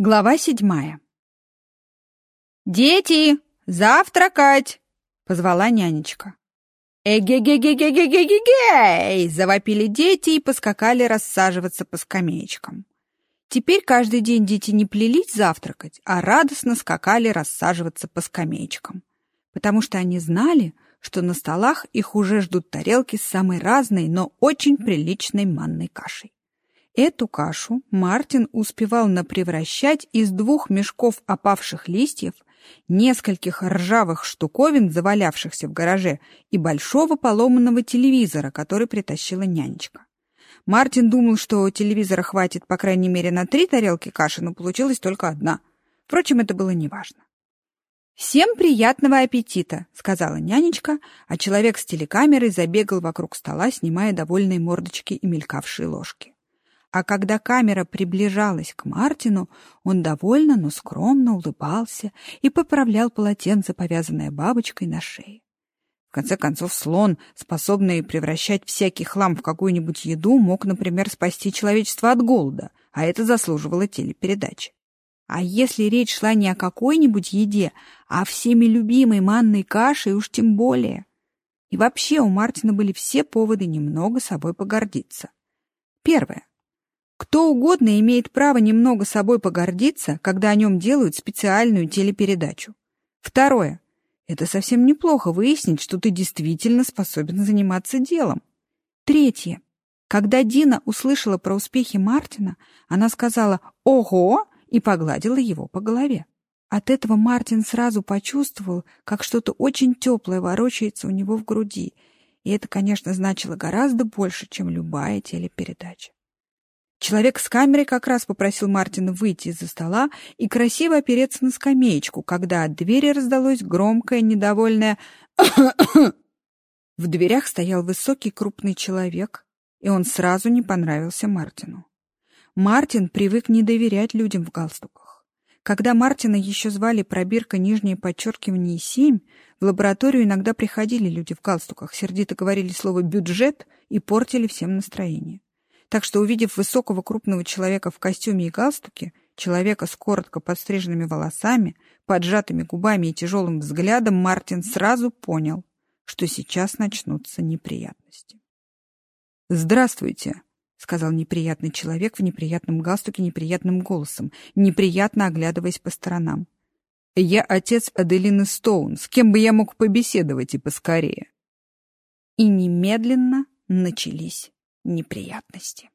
Глава седьмая. «Дети, завтракать!» — позвала нянечка. «Эге-ге-ге-ге-ге-ге-ге!» — завопили дети и поскакали рассаживаться по скамеечкам. Теперь каждый день дети не плелись завтракать, а радостно скакали рассаживаться по скамеечкам, потому что они знали, что на столах их уже ждут тарелки с самой разной, но очень приличной манной кашей. Эту кашу Мартин успевал напревращать из двух мешков опавших листьев, нескольких ржавых штуковин, завалявшихся в гараже, и большого поломанного телевизора, который притащила нянечка. Мартин думал, что телевизора хватит по крайней мере на три тарелки каши, но получилась только одна. Впрочем, это было неважно. «Всем приятного аппетита!» — сказала нянечка, а человек с телекамерой забегал вокруг стола, снимая довольные мордочки и мелькавшие ложки. А когда камера приближалась к Мартину, он довольно, но скромно улыбался и поправлял полотенце, повязанное бабочкой на шее. В конце концов, слон, способный превращать всякий хлам в какую-нибудь еду, мог, например, спасти человечество от голода, а это заслуживало телепередачи. А если речь шла не о какой-нибудь еде, а о всеми любимой манной каше, уж тем более. И вообще у Мартина были все поводы немного собой погордиться. Первое. Кто угодно имеет право немного собой погордиться, когда о нем делают специальную телепередачу. Второе. Это совсем неплохо выяснить, что ты действительно способен заниматься делом. Третье. Когда Дина услышала про успехи Мартина, она сказала «Ого!» и погладила его по голове. От этого Мартин сразу почувствовал, как что-то очень теплое ворочается у него в груди, и это, конечно, значило гораздо больше, чем любая телепередача. Человек с камерой как раз попросил Мартина выйти из-за стола и красиво опереться на скамеечку, когда от двери раздалось громкое, недовольное В дверях стоял высокий крупный человек, и он сразу не понравился Мартину. Мартин привык не доверять людям в галстуках. Когда Мартина еще звали пробирка нижнее подчеркивание семь, в лабораторию иногда приходили люди в галстуках, сердито говорили слово «бюджет» и портили всем настроение. Так что, увидев высокого крупного человека в костюме и галстуке, человека с коротко подстриженными волосами, поджатыми губами и тяжелым взглядом, Мартин сразу понял, что сейчас начнутся неприятности. «Здравствуйте», — сказал неприятный человек в неприятном галстуке неприятным голосом, неприятно оглядываясь по сторонам. «Я отец Аделины Стоун. С кем бы я мог побеседовать и поскорее?» И немедленно начались неприятности.